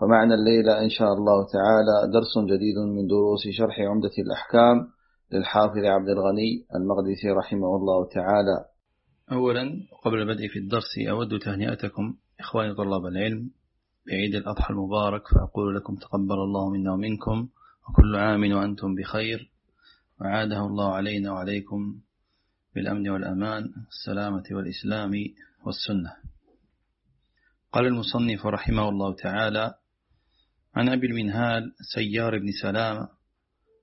فمعنا الليلة إن شاء الله تعالى درس جديد من دروس شرح عمدة الأحكام للحافظ عبد الغني المقدسي رحمه الله تعالى. أولا قبل البدء في الدرس أود تهنئتكم إخواني طلاب العلم بعيد الأضحى المبارك فأقول لكم تقبل الله منا ومنكم وكل عام وأنتم بخير. وعاده الله علينا وعليكم بالأمن والأمان السلامة والإسلام والسنة. قال المصنف رحمه الله تعالى عن أبي المنهال سيار بن سلام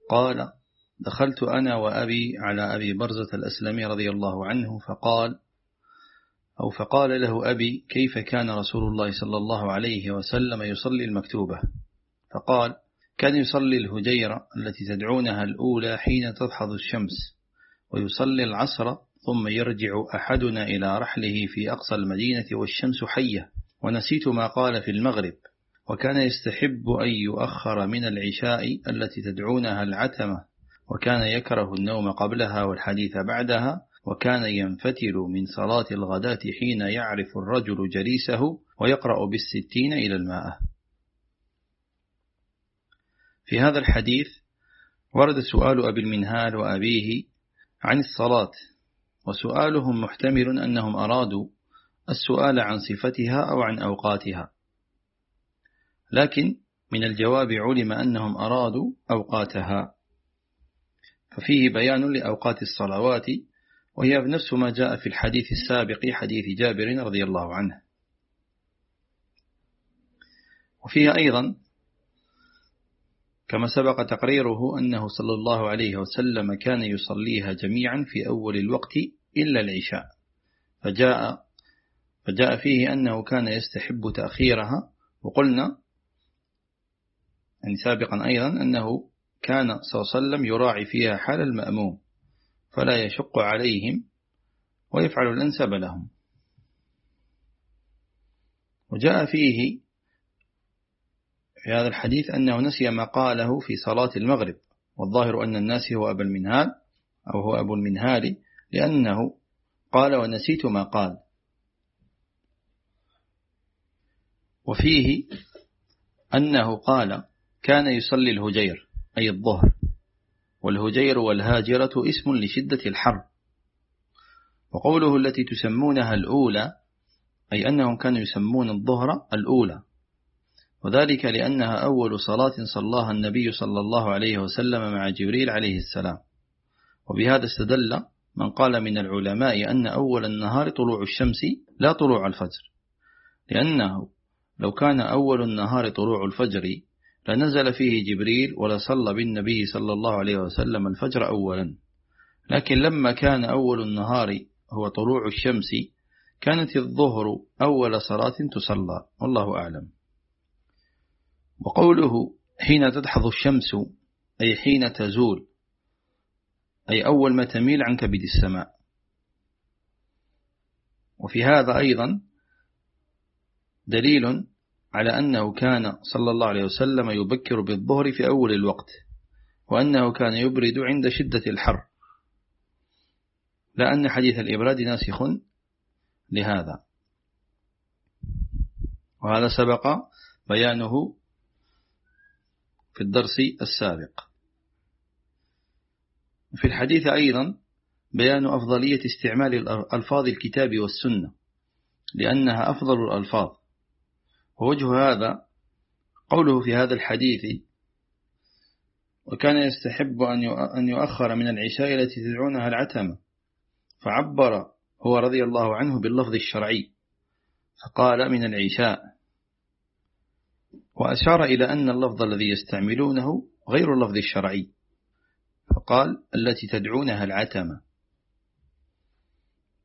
قال دخلت أنا وأبي على أبي برزة الأسلمي رضي الله عنه فقال أو فقال له أبي كيف كان رسول الله صلى الله عليه وسلم يصلي المكتوبة؟ فقال كان يصلي الهجيرة التي تدعونها الأولى حين تضحض الشمس ويصلي العصر ثم يرجع أحدنا إلى رحله في أقصى المدينة والشمس حية ونسيت ما قال في المغرب. وكان يستحب أن يؤخر من العشاء التي تدعونها العتمة وكان يكره النوم قبلها والحديث بعدها وكان ينفتل من صلاة الغداة حين يعرف الرجل جليسه ويقرأ بالستين إلى الماء في هذا الحديث ورد سؤال أبي المنهال وأبيه عن الصلاة وسؤالهم محتمل أنهم أرادوا السؤال عن صفتها أو عن أوقاتها. لكن من الجواب علم أنهم أرادوا أوقاتها. ففيه بيان لأوقات الصلوات وهي نفس ما جاء في الحديث السابق حديث جابر رضي الله عنه. وفيها أيضا كما سبق تقريره أنه صلى الله عليه وسلم كان يصليها جميعا في أول الوقت إلا العشاء. فجاء, فجاء فيه أنه كان يستحب تأخيرها وقلنا يعني سابقا أيضا أنه كان صلى الله عليه وسلم يراعي فيها حال المأموم فلا يشق عليهم ويفعل الأنسب لهم. وجاء فيه في هذا الحديث أنه نسي ما قاله في صلاة المغرب والظاهر أن الناس هو أبو المنهال أو هو أبو المنهال لأنه قال ونسيت ما قال. وفيه أنه قال كان يصلي الهجير أي الظهر. والهجير والهاجرة اسم لشدة الحر. وقوله التي تسمونها الأولى أي أنهم كانوا يسمون الظهر الأولى. وذلك لأنها أول صلاة صلاها النبي صلى الله عليه وسلم مع جبريل عليه السلام. وبهذا استدل من قال من العلماء أن أول النهار طلوع الشمس لا طلوع الفجر. لأنه لو كان أول النهار طلوع الفجر لنزل فيه جبريل ولصلى بالنبي صلى الله عليه وسلم الفجر أولا. لكن لما كان أول النهار هو طلوع الشمس كانت الظهر أول صلاة تصلى والله أعلم. وقوله حين تدحض الشمس أي حين تزول أي أول ما تميل عن كبد السماء. وفي هذا أيضا دليل على أنه كان صلى الله عليه وسلم يبكر بالظهر في أول الوقت وأنه كان يبرد عند شدة الحر. لأن حديث الإبراد ناسخ لهذا. وهذا سبق بيانه في الدرس السابق. في الحديث أيضا بيان أفضلية استعمال ألفاظ الكتاب والسنة لأنها أفضل الألفاظ. ووجه هذا قوله في هذا الحديث وكان يستحب أن يؤخر من العشاء التي تدعونها العتمة فعبر هو رضي الله عنه باللفظ الشرعي فقال من العشاء. وأشار إلى أن اللفظ الذي يستعملونه غير اللفظ الشرعي فقال التي تدعونها العتمة.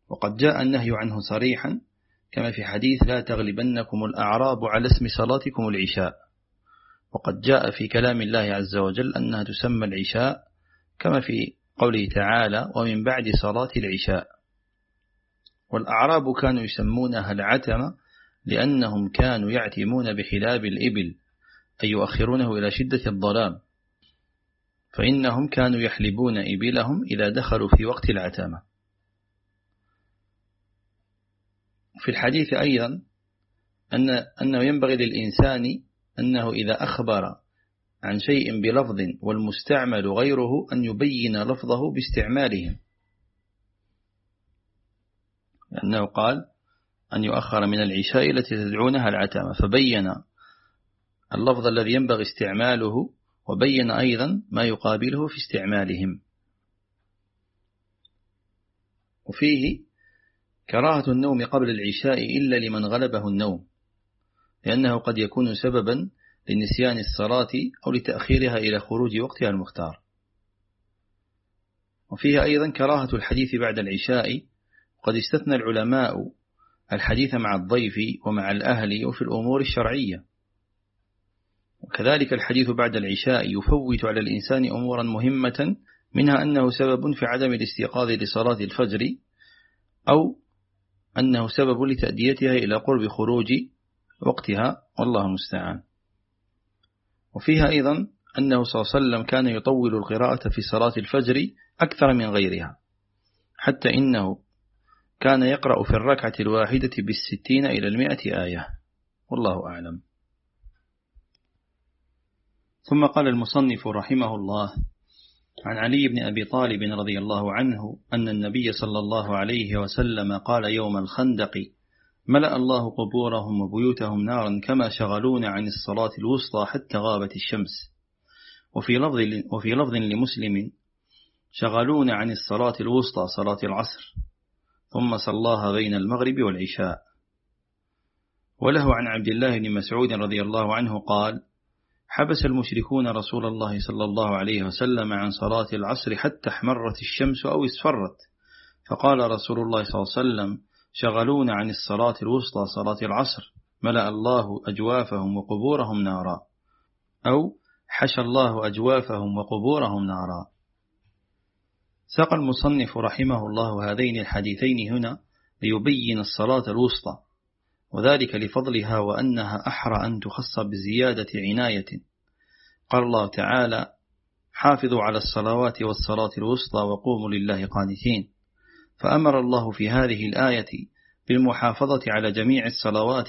وقد جاء النهي عنه صريحا كما في حديث لا تغلبنكم الأعراب على اسم صلاتكم العشاء. وقد جاء في كلام الله عز وجل أنها تسمى العشاء كما في قوله تعالى ومن بعد صلاة العشاء والأعراب كانوا يسمونها العتمة لأنهم كانوا يعتمون بحلاب الإبل أي يؤخرونه إلى شدة الظلام. فإنهم كانوا يحلبون إبلهم إذا دخلوا في وقت العتمة. في الحديث أيضا أن أنه ينبغي للإنسان أنه إذا أخبر عن شيء بلفظ والمستعمل غيره أن يبين لفظه باستعمالهم. لأنه قال أن يؤخر من العشاء التي تدعونها العتمة فبين اللفظ الذي ينبغي استعماله وبين أيضا ما يقابله في استعمالهم. وفيه كراهة النوم قبل العشاء إلا لمن غلبه النوم لأنه قد يكون سببا لنسيان الصلاة أو لتأخيرها إلى خروج وقتها المختار. وفيها أيضا كراهة الحديث بعد العشاء وقد استثنى العلماء الحديث مع الضيف ومع الأهل وفي الأمور الشرعية. وكذلك الحديث بعد العشاء يفوت على الإنسان أمورا مهمة منها أنه سبب في عدم الاستيقاظ لصلاة الفجر أو أنه سبب لتأديتها إلى قرب خروج وقتها والله المستعان. وفيها أيضا أنه صلى الله عليه وسلم كان يطول القراءة في صلاة الفجر أكثر من غيرها حتى إنه كان يقرأ في الركعة الواحدة بالستين إلى المئة آية والله أعلم. ثم قال المصنف رحمه الله عن علي بن أبي طالب رضي الله عنه أن النبي صلى الله عليه وسلم قال يوم الخندق ملأ الله قبورهم وبيوتهم نارا كما شغلون عن الصلاة الوسطى حتى غابت الشمس. وفي لفظ, وفي لفظ لمسلم شغلون عن الصلاة الوسطى صلاة العصر ثم صلاها بين المغرب والعشاء. وله عن عبد الله بن مسعود رضي الله عنه قال حبس المشركون رسول الله صلى الله عليه وسلم عن صلاة العصر حتى احمرت الشمس أو اصفرت. فقال رسول الله صلى الله عليه وسلم شغلون عن الصلاة الوسطى صلاة العصر. ملأ الله أجوافهم وقبورهم نارا. أو حشى الله أجوافهم وقبورهم نارا. ساق المصنف رحمه الله هذين الحديثين هنا ليبين الصلاة الوسطى. وذلك لفضلها وأنها أحرى أن تخص بزيادة عناية. قال الله تعالى حافظوا على الصلوات والصلاة الوسطى وقوموا لله قانتين فأمر الله في هذه الآية بالمحافظة على جميع الصلوات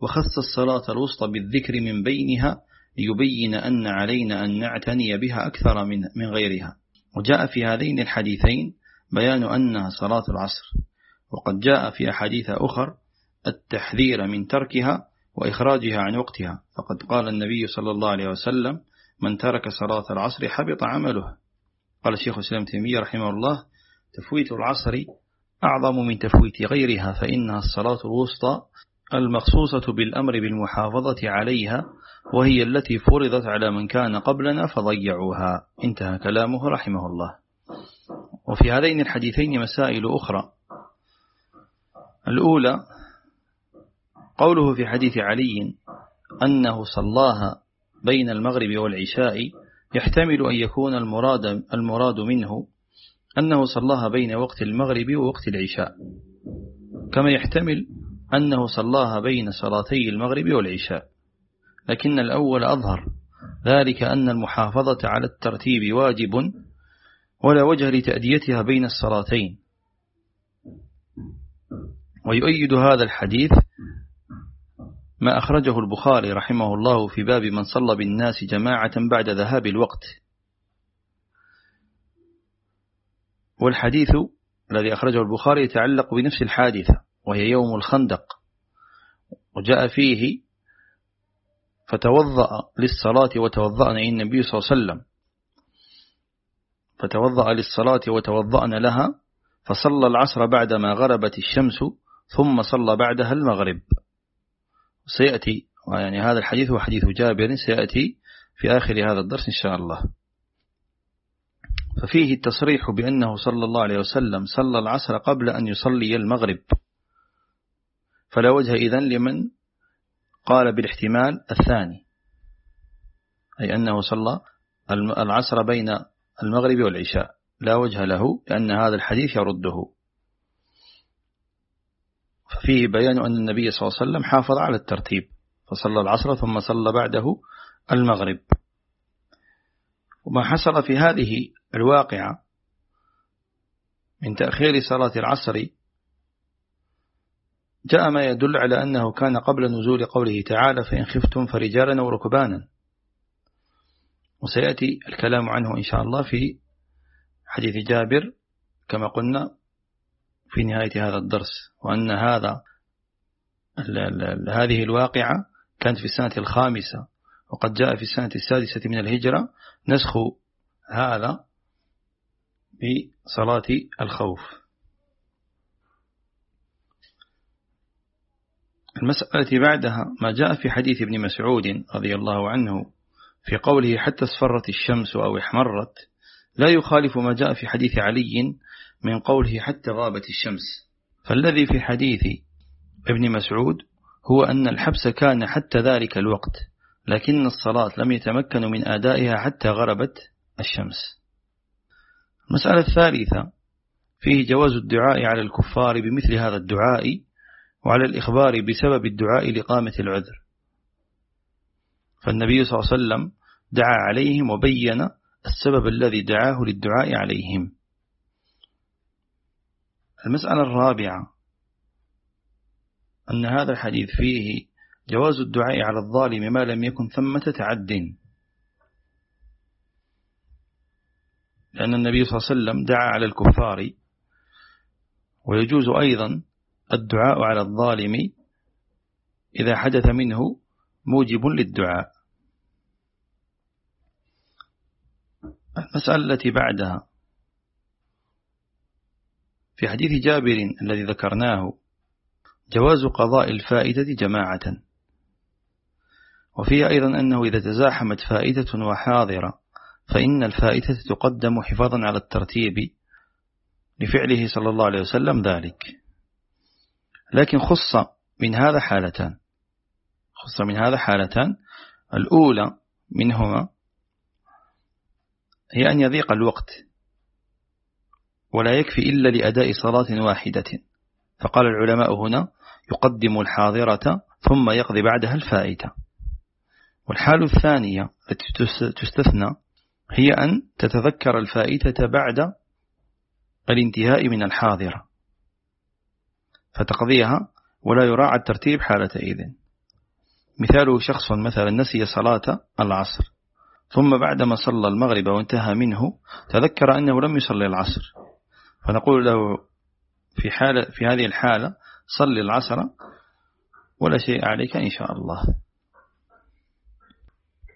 وخص الصلاة الوسطى بالذكر من بينها ليبين أن علينا أن نعتني بها أكثر من, من غيرها. وجاء في هذين الحديثين بيان أنها صلاة العصر. وقد جاء في أحاديث أخر التحذير من تركها وإخراجها عن وقتها. فقد قال النبي صلى الله عليه وسلم من ترك صلاة العصر حبط عمله قال الشيخ الإسلام تيمية رحمه الله تفويت العصر أعظم من تفويت غيرها فإنها الصلاة الوسطى المخصوصة بالأمر بالمحافظة عليها وهي التي فرضت على من كان قبلنا فضيعوها. انتهى كلامه رحمه الله. وفي هذين الحديثين مسائل أخرى. الأولى قوله في حديث علي أنه صلاها بين المغرب والعشاء يحتمل أن يكون المراد, المراد منه أنه صلاها بين وقت المغرب ووقت العشاء. كما يحتمل أنه صلاها بين صلاتي المغرب والعشاء. لكن الأول أظهر ذلك أن المحافظة على الترتيب واجب ولا وجه لتأديتها بين الصلاتين. ويؤيد هذا الحديث ما أخرجه البخاري رحمه الله في باب من صلى بالناس جماعة بعد ذهاب الوقت. والحديث الذي أخرجه البخاري يتعلق بنفس الحادثة وهي يوم الخندق وجاء فيه فتوضأ للصلاة وتوضأنا النبي صلى الله عليه وسلم. فتوضأ للصلاة وتوضأنا لها فصلى العصر بعدما غربت الشمس ثم صلى بعدها المغرب. سيأتي يعني هذا الحديث هو حديث جابر سيأتي في آخر هذا الدرس إن شاء الله. ففيه التصريح بأنه صلى الله عليه وسلم صلى العصر قبل أن يصلي المغرب. فلا وجه إذن لمن قال بالاحتمال الثاني. أي أنه صلى العصر بين المغرب والعشاء. لا وجه له لأن هذا الحديث يرده. ففيه بيان أن النبي صلى الله عليه وسلم حافظ على الترتيب فصلى العصر ثم صلى بعده المغرب. وما حصل في هذه الواقعة من تأخير صلاة العصر جاء ما يدل على أنه كان قبل نزول قوله تعالى فإن خفتم فرجالا وركبانا وسيأتي الكلام عنه إن شاء الله في حديث جابر كما قلنا في نهاية هذا الدرس وأن هذا هذه الواقعة كانت في السنة الخامسة وقد جاء في السنة السادسة من الهجرة نسخ هذا بصلاة الخوف. المسألة بعدها ما جاء في حديث ابن مسعود رضي الله عنه في قوله حتى اصفرت الشمس أو احمرت لا يخالف ما جاء في حديث علي من قوله حتى غابت الشمس. فالذي في حديث ابن مسعود هو أن الحبس كان حتى ذلك الوقت لكن الصلاة لم يتمكنوا من أدائها حتى غربت الشمس. المسألة الثالثة فيه جواز الدعاء على الكفار بمثل هذا الدعاء وعلى الإخبار بسبب الدعاء لقامة العذر. فالنبي صلى الله عليه وسلم دعا عليهم وبين السبب الذي دعاه للدعاء عليهم. المسألة الرابعة أن هذا الحديث فيه جواز الدعاء على الظالم ما لم يكن ثمة تعد لأن النبي صلى الله عليه وسلم دعا على الكفار ويجوز أيضا الدعاء على الظالم إذا حدث منه موجب للدعاء. المسألة التي بعدها في حديث جابر الذي ذكرناه جواز قضاء الفائدة جماعة. وفيه أيضا أنه إذا تزاحمت فائدة وحاضرة فإن الفائدة تقدم حفاظا على الترتيب لفعله صلى الله عليه وسلم ذلك. لكن خص من هذا حالتان. خص من هذا حالتان الأولى منهما هي أن يضيق الوقت. ولا يكفي إلا لأداء صلاة واحدة. فقال العلماء هنا يقدم الحاضرة ثم يقضي بعدها الفائتة. والحال الثانية التي تستثنى هي أن تتذكر الفائتة بعد الانتهاء من الحاضرة. فتقضيها ولا يراعى الترتيب حالتئذ. مثاله شخص مثلا نسي صلاة العصر ثم بعدما صلى المغرب وانتهى منه تذكر أنه لم يصلي العصر. فنقول له في, حالة في هذه الحالة صل العصر ولا شيء عليك إن شاء الله.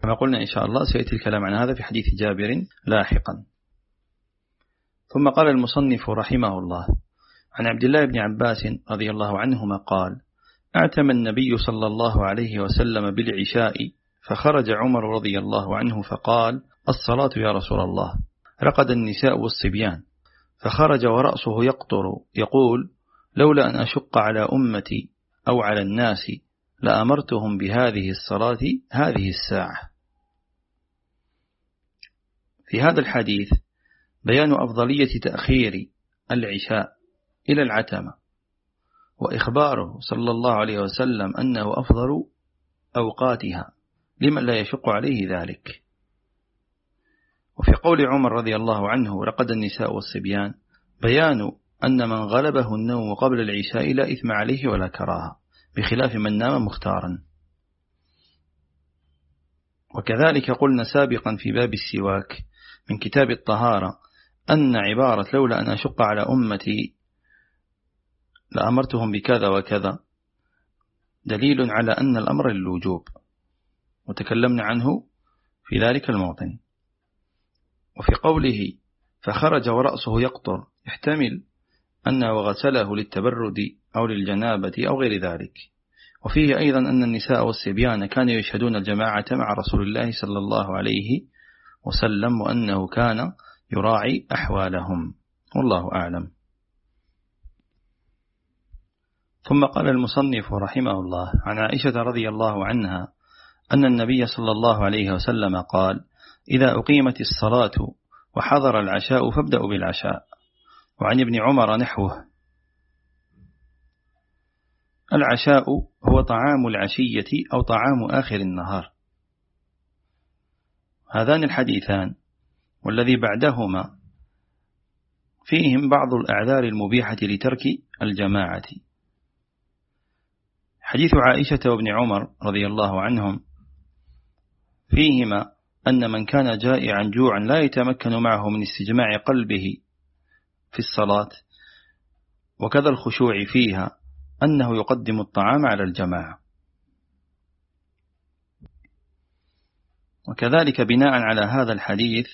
كما قلنا إن شاء الله سيأتي الكلام عن هذا في حديث جابر لاحقا. ثم قال المصنف رحمه الله عن عبد الله بن عباس رضي الله عنهما قال أعتم النبي صلى الله عليه وسلم بالعشاء فخرج عمر رضي الله عنه فقال الصلاة يا رسول الله رقد النساء والصبيان. فخرج ورأسه يقطر يقول لولا أن أشق على أمتي أو على الناس لأمرتهم بهذه الصلاة هذه الساعة. في هذا الحديث بيان أفضلية تأخير العشاء إلى العتمة وإخباره صلى الله عليه وسلم أنه أفضل أوقاتها لمن لا يشق عليه ذلك. وفي قول عمر رضي الله عنه رقد النساء والصبيان بيان أن من غلبه النوم قبل العشاء لا إثم عليه ولا كراهة بخلاف من نام مختارا. وكذلك قلنا سابقا في باب السواك من كتاب الطهارة أن عبارة لولا أن أشق على أمتي لأمرتهم بكذا وكذا دليل على أن الأمر للوجوب وتكلمنا عنه في ذلك الموطن. وفي قوله فخرج ورأسه يقطر يحتمل أنه غسله للتبرد أو للجنابة أو غير ذلك. وفيه أيضا أن النساء والصبيان كانوا يشهدون الجماعة مع رسول الله صلى الله عليه وسلم وأنه كان يراعي أحوالهم. والله أعلم. ثم قال المصنف رحمه الله عن عائشة رضي الله عنها أن النبي صلى الله عليه وسلم قال إذا أقيمت الصلاة وحضر العشاء فابدأوا بالعشاء. وعن ابن عمر نحوه. العشاء هو طعام العشية أو طعام آخر النهار. هذان الحديثان والذي بعدهما فيهم بعض الأعذار المبيحة لترك الجماعة. حديث عائشة وابن عمر رضي الله عنهم فيهما أن من كان جائعا جوعا لا يتمكن معه من استجماع قلبه في الصلاة وكذا الخشوع فيها أنه يقدم الطعام على الجماعة. وكذلك بناء على هذا الحديث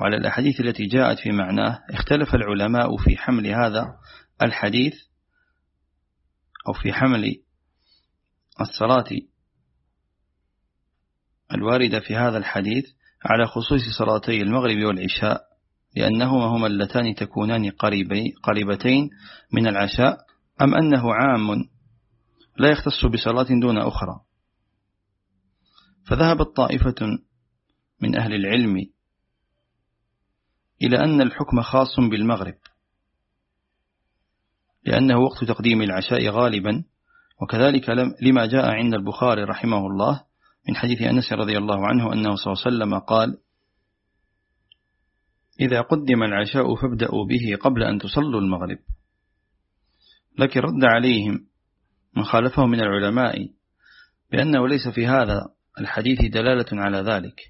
وعلى الأحاديث التي جاءت في معناه اختلف العلماء في حمل هذا الحديث أو في حمل الصلاة الواردة في هذا الحديث على خصوص صلاتي المغرب والعشاء لأنهما هما اللتان تكونان قريبي قريبتين من العشاء أم أنه عام لا يختص بصلاة دون أخرى. فذهبت طائفة من أهل العلم إلى أن الحكم خاص بالمغرب لأنه وقت تقديم العشاء غالبا وكذلك لما جاء عند البخاري رحمه الله من حديث أنس رضي الله عنه أنه صلى الله عليه وسلم قال إذا قدم العشاء فابدأوا به قبل أن تصلوا المغرب. لكن رد عليهم من خالفه من العلماء بأنه ليس في هذا الحديث دلالة على ذلك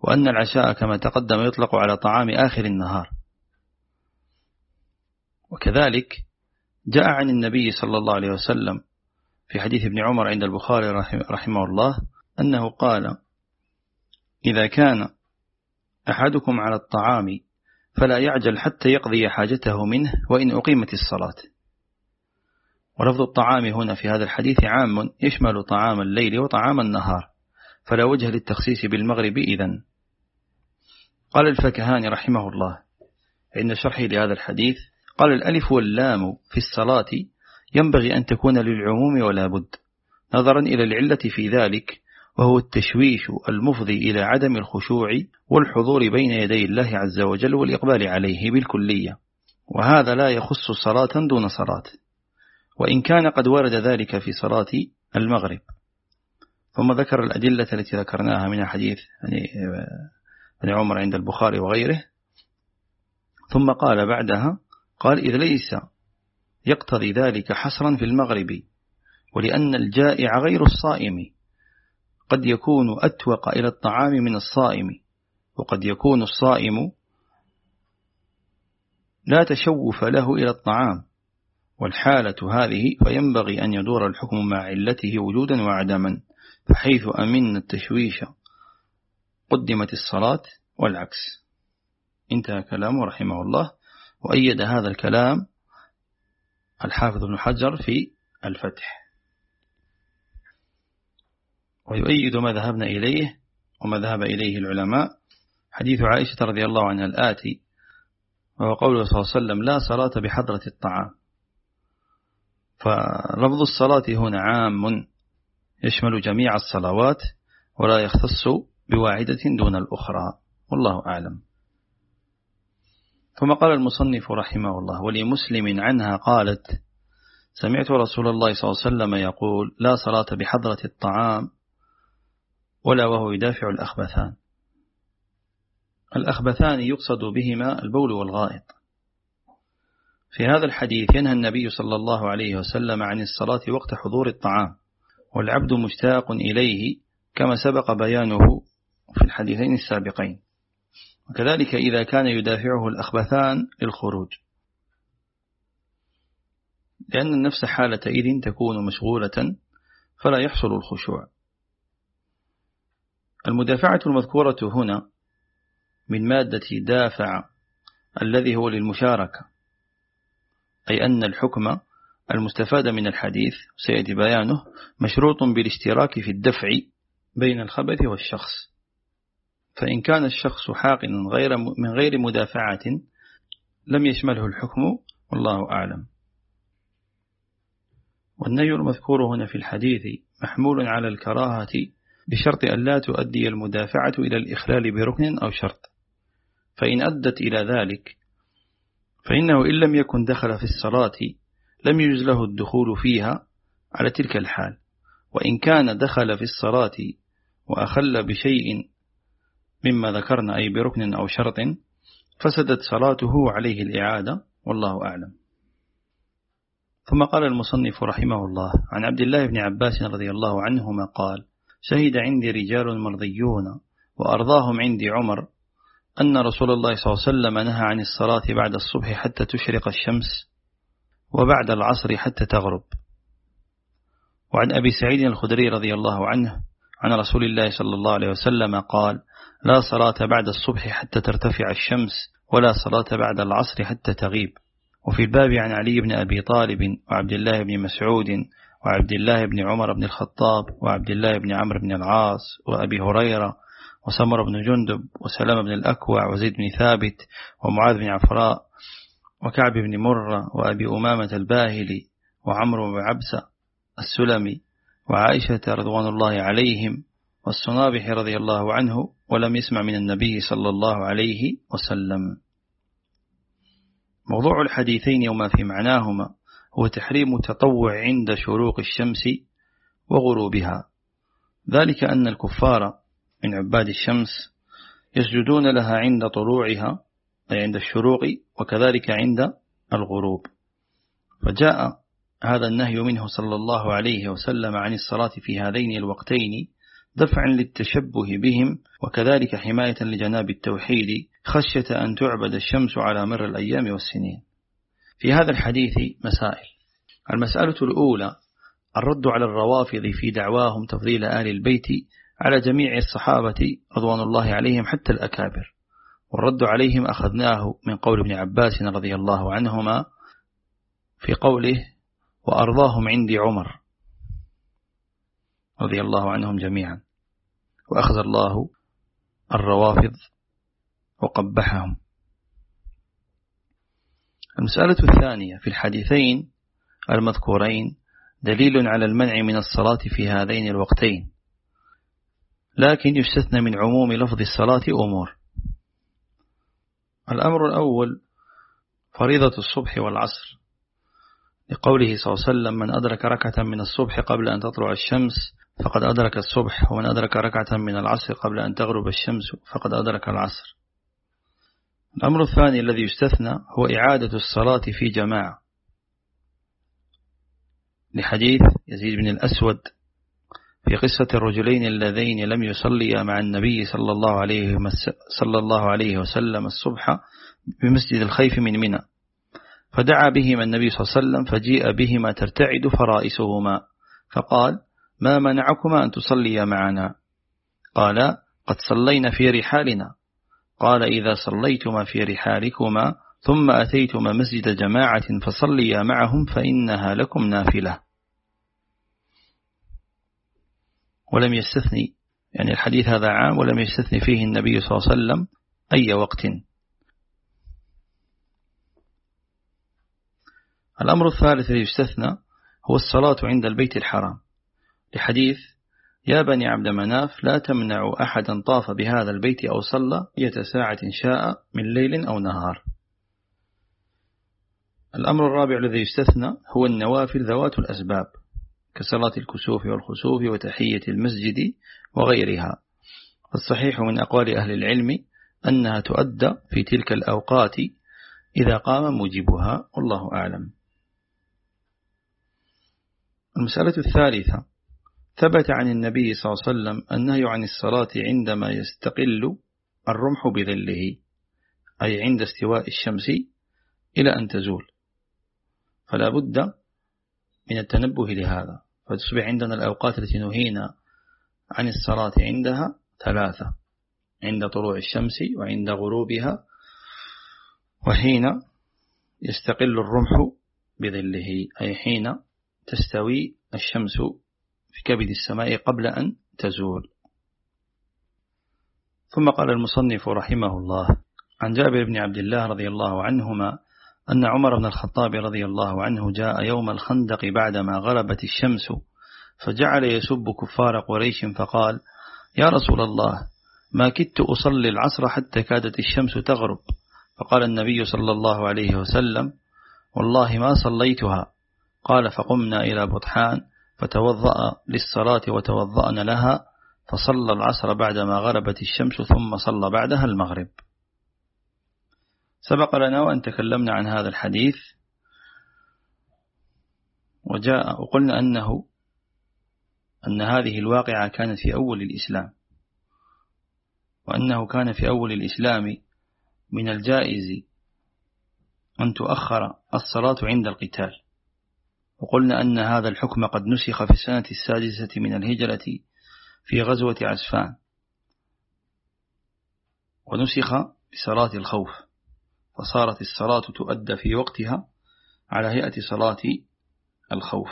وأن العشاء كما تقدم يطلق على طعام آخر النهار. وكذلك جاء عن النبي صلى الله عليه وسلم في حديث ابن عمر عند البخاري رحمه الله أنه قال إذا كان أحدكم على الطعام فلا يعجل حتى يقضي حاجته منه وإن أقيمت الصلاة. ولفظ الطعام هنا في هذا الحديث عام يشمل طعام الليل وطعام النهار فلا وجه للتخصيص بالمغرب إذن. قال الفكهاني رحمه الله عند شرحه لهذا الحديث قال الألف واللام في الصلاة ينبغي أن تكون للعموم ولا بد نظرا إلى العلة في ذلك وهو التشويش المفضي إلى عدم الخشوع والحضور بين يدي الله عز وجل والإقبال عليه بالكلية وهذا لا يخص صلاة دون صلاة وإن كان قد ورد ذلك في صلاة المغرب. ثم ذكر الأدلة التي ذكرناها من حديث ابن عمر عند البخاري وغيره. ثم قال بعدها قال إذ ليس يقتضي ذلك حصرا في المغرب ولأن الجائع غير الصائم. قد يكون أتوق إلى الطعام من الصائم وقد يكون الصائم لا تشوف له إلى الطعام والحالة هذه فينبغي أن يدور الحكم مع علته وجودا وعدما فحيث أمن التشويش قدمت الصلاة والعكس. انتهى كلامه رحمه الله وأيد هذا الكلام الحافظ بن حجر في الفتح. ويؤيد ما ذهبنا إليه وما ذهب إليه العلماء. حديث عائشة رضي الله عنها الآتي وهو قوله صلى الله عليه وسلم لا صلاة بحضرة الطعام. فلفظ الصلاة هنا عام يشمل جميع الصلوات ولا يختص بواحدة دون الأخرى والله أعلم. ثم قال المصنف رحمه الله ولمسلم عنها قالت سمعت رسول الله صلى الله عليه وسلم يقول لا صلاة بحضرة الطعام ولا وهو يدافع الأخبثان. الأخبثان يقصد بهما البول والغائط. في هذا الحديث ينهى النبي صلى الله عليه وسلم عن الصلاة وقت حضور الطعام والعبد مشتاق إليه كما سبق بيانه في الحديثين السابقين. وكذلك إذا كان يدافعه الأخبثان للخروج. لأن النفس حالة إذن تكون مشغولة فلا يحصل الخشوع. المدافعة المذكورة هنا من مادة دافع الذي هو للمشاركة أي أن الحكم المستفاد من الحديث سيأتي بيانه مشروط بالاشتراك في الدفع بين الخبث والشخص. فإن كان الشخص حاقنا غير من غير مدافعة لم يشمله الحكم والله أعلم. والنهي المذكور هنا في الحديث محمول على الكراهة بشرط أن لا تؤدي المدافعة إلى الإخلال بركن أو شرط. فإن أدت إلى ذلك فإنه إن لم يكن دخل في الصلاة لم يجز له الدخول فيها على تلك الحال. وإن كان دخل في الصلاة وأخل بشيء مما ذكرنا أي بركن أو شرط فسدت صلاته عليه الإعادة والله أعلم. ثم قال المصنف رحمه الله عن عبد الله بن عباس رضي الله عنهما قال شهد عندي رجال مرضيون وأرضاهم عندي عمر أن رسول الله صلى الله عليه وسلم نهى عن الصلاة بعد الصبح حتى تشرق الشمس وبعد العصر حتى تغرب. وعن أبي سعيد الخدري رضي الله عنه عن رسول الله صلى الله عليه وسلم قال لا صلاة بعد الصبح حتى ترتفع الشمس ولا صلاة بعد العصر حتى تغيب. وفي الباب عن علي بن أبي طالب وعبد الله بن مسعود وعبد الله بن عمر بن الخطاب وعبد الله بن عمرو بن العاص وأبي هريرة وسمر بن جندب وسلام بن الأكوع وزيد بن ثابت ومعاذ بن عفراء وكعب بن مرة وأبي أمامة الباهلي وعمرو بن عبسة السلمي وعائشة رضوان الله عليهم والصنابح رضي الله عنه ولم يسمع من النبي صلى الله عليه وسلم. موضوع الحديثين وما في معناهما هو تحريم التطوع عند شروق الشمس وغروبها. ذلك أن الكفار من عباد الشمس يسجدون لها عند طلوعها أي عند الشروق وكذلك عند الغروب. فجاء هذا النهي منه صلى الله عليه وسلم عن الصلاة في هذين الوقتين دفعا للتشبه بهم وكذلك حماية لجناب التوحيد خشية أن تعبد الشمس على مر الأيام والسنين. في هذا الحديث مسائل. المسألة الأولى الرد على الروافض في دعواهم تفضيل آل البيت على جميع الصحابة رضوان الله عليهم حتى الأكابر. والرد عليهم أخذناه من قول ابن عباس رضي الله عنهما في قوله وأرضاهم عندي عمر رضي الله عنهم جميعا. وأخذ الله الروافض وقبحهم. المسألة الثانية في الحديثين المذكورين دليل على المنع من الصلاة في هذين الوقتين. لكن يستثنى من عموم لفظ الصلاة أمور. الأمر الأول فريضة الصبح والعصر. لقوله صلى الله عليه وسلم من أدرك ركعة من الصبح قبل أن تطلع الشمس فقد أدرك الصبح ومن أدرك ركعة من العصر قبل أن تغرب الشمس فقد أدرك العصر. الأمر الثاني الذي يستثنى هو إعادة الصلاة في جماعة. لحديث يزيد بن الأسود في قصة الرجلين اللذين لم يصليا مع النبي صلى الله عليه صلى الله عليه وسلم الصبح بمسجد الخيف من منى. فدعا بهما النبي صلى الله عليه وسلم فجيء بهما ترتعد فرائسهما. فقال ما منعكما أن تصليا معنا؟ قال قد صلينا في رحالنا. قال إذا صليتما في رحالكما ثم أتيتما مسجد جماعة فصليا معهم فإنها لكم نافلة. ولم يستثني يعني الحديث هذا عام ولم يستثني فيه النبي صلى الله عليه وسلم أي وقت. الأمر الثالث الذي يستثنى هو الصلاة عند البيت الحرام. لحديث يا بني عبد مناف لا تمنعوا أحدا طاف بهذا البيت أو صلى ية ساعة شاء من ليل أو نهار. الأمر الرابع الذي يستثنى هو النوافل ذوات الأسباب كصلاة الكسوف والخسوف وتحية المسجد وغيرها. الصحيح من أقوال أهل العلم أنها تؤدى في تلك الأوقات إذا قام موجبها والله أعلم. المسألة الثالثة ثبت عن النبي صلى الله عليه وسلم النهي عن الصلاة عندما يستقل الرمح بظله أي عند استواء الشمس إلى أن تزول. فلا بد من التنبه لهذا. فتصبح عندنا الأوقات التي نهينا عن الصلاة عندها ثلاثة عند طلوع الشمس وعند غروبها وحين يستقل الرمح بظله أي حين تستوي الشمس في كبد السماء قبل أن تزول. ثم قال المصنف رحمه الله عن جابر بن عبد الله رضي الله عنهما أن عمر بن الخطاب رضي الله عنه جاء يوم الخندق بعدما غربت الشمس فجعل يسب كفار قريش فقال يا رسول الله ما كدت أصلي العصر حتى كادت الشمس تغرب. فقال النبي صلى الله عليه وسلم والله ما صليتها. قال فقمنا إلى بطحان فتوضأ للصلاة وتوضأنا لها فصلى العصر بعدما غربت الشمس ثم صلى بعدها المغرب. سبق لنا وأن تكلمنا عن هذا الحديث وجاء وقلنا أنه أن هذه الواقعة كانت في أول الإسلام وأنه كان في أول الإسلام من الجائز أن تؤخر الصلاة عند القتال. وقلنا أن هذا الحكم قد نسخ في السنة السادسة من الهجرة في غزوة عسفان. ونسخ بصلاة الخوف فصارت الصلاة تؤدى في وقتها على هيئة صلاة الخوف.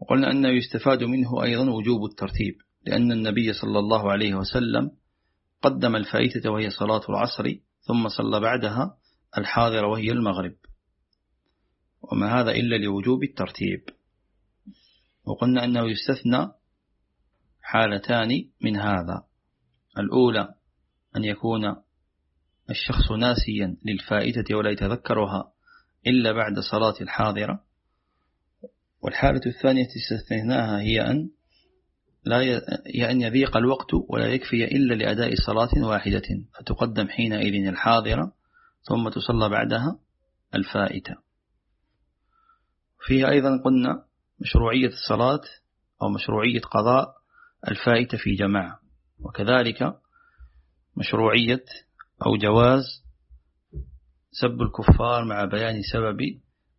وقلنا أنه يستفاد منه أيضا وجوب الترتيب لأن النبي صلى الله عليه وسلم قدم الفائتة وهي صلاة العصر ثم صلى بعدها الحاضر وهي المغرب. وما هذا إلا لوجوب الترتيب. وقلنا أنه يستثنى حالتان من هذا. الأولى أن يكون الشخص ناسيا للفائتة ولا يتذكرها إلا بعد صلاة الحاضرة. والحالة الثانية استثناها هي أن لا ي... أن يضيق الوقت ولا يكفي إلا لأداء صلاة واحدة فتقدم حينئذ الحاضرة ثم تصلى بعدها الفائتة. فيها أيضا قلنا مشروعية الصلاة أو مشروعية قضاء الفائتة في جماعة وكذلك مشروعية أو جواز سب الكفار مع بيان سبب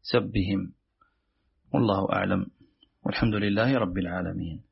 سبهم. والله أعلم. والحمد لله رب العالمين.